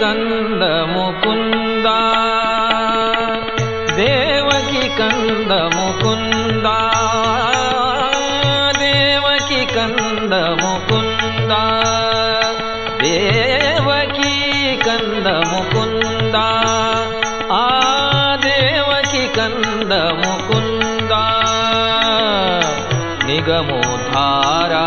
कन्द मुकुन्दा देवकी कन्द मुकुन्दा कन्द मुकुन्दा मुकुन्दा निगमोधारा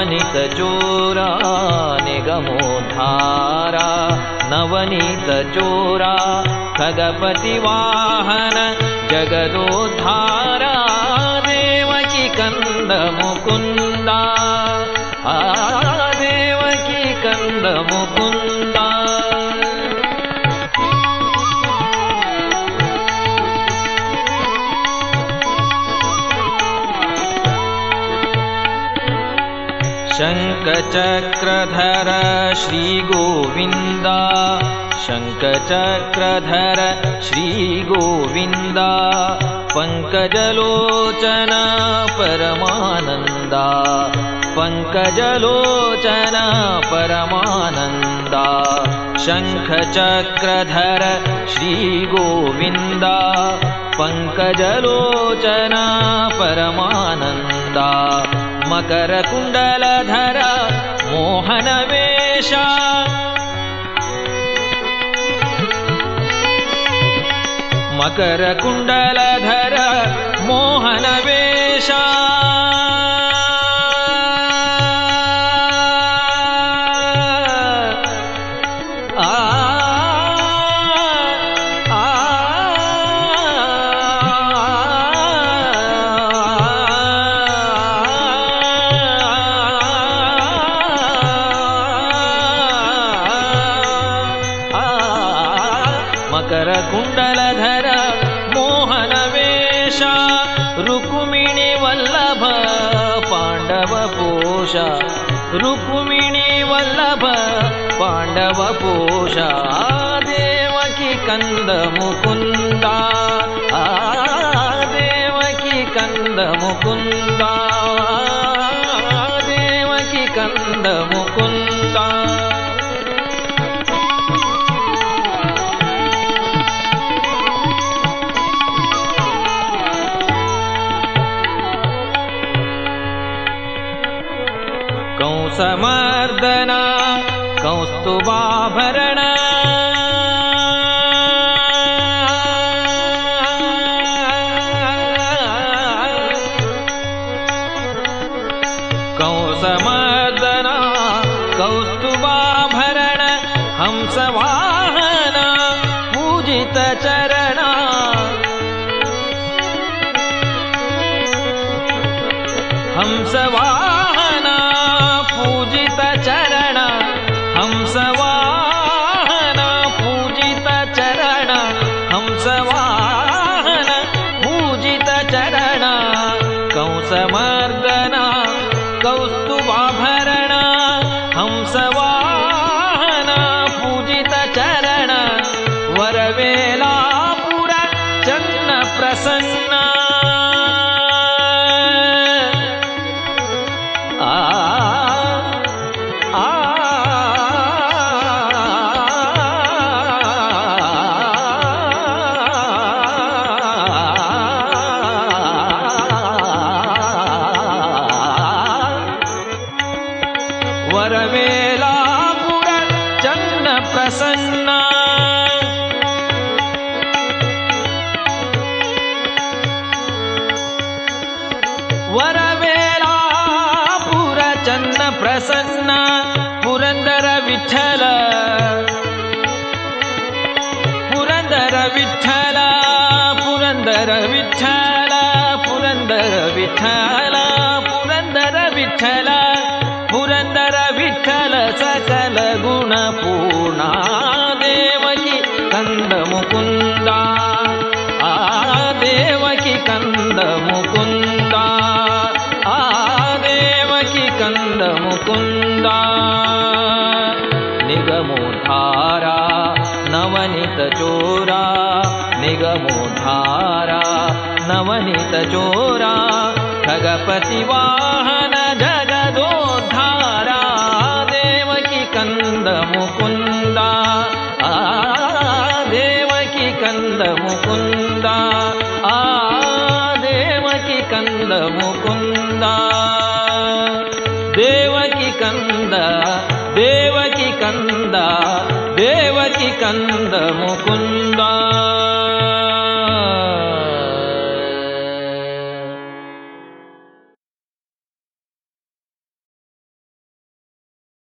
नवनीत चोरा निगमोधारा नवनीत चोरा खगपति वाहन जगदोद्धारा कन्द मुकुन्दा आ शङ्खचक्रधर श्रीगोविन्दा। शङ्खचक्रधर श्रीगोविन्दा। पङ्कजलोचन परमानन्दा। पङ्कजलोचन परमानन्दा। शङ्खचक्रधर श्रीगोविन्दा। पङ्कजलोचन परमानन्दा मकरकुण्डलधर मोहनवेश। मकरकुण्डलधर मोहनवेश मकरकुण्डलधर मोहनवेश रुक्मिणि वल्लभ पाण्डवपोष रुक्मिणि वल्लभ पाण्डवपोष देवकी कन्द मुकुन्दा आ देवकी कन्द मुकुन्दा देवकी कन्द मुकुन्दा कंसमर्दना कौस्तुभाभरण हंसवाहन पूजितचरणा कौस्तुभाभरण हंसवाहन ವಿಠಲ ಪುರಂದರ ವಿಠಲ ಪುರಂದರ ವಿಠಲ ಪುರಂದರ ವಿಠಲ ಪುರಂದರ ವಿಠಲ ಪುರಂದರ ವಿಠಲ ಸಕಲ ಗುಣ ಪೂರ್ಣ ದೇವಕಿ ಕಂದ ಮುಕುಂದ ಆ ದೇವಕಿ ಕಂದ ಮುಕುಂದ ಆ ದೇವಕಿ ಕಂದ ಮುಕುಂದ धारा नवनीत चोरा निगमो धारा नवनीत चोरा जगपति वाहन जगदो धारा देवकी कन्दमुकुन्दी कन्दमुकुन्दकी कन्दमु కంద దేవకి కంద. ముకుందా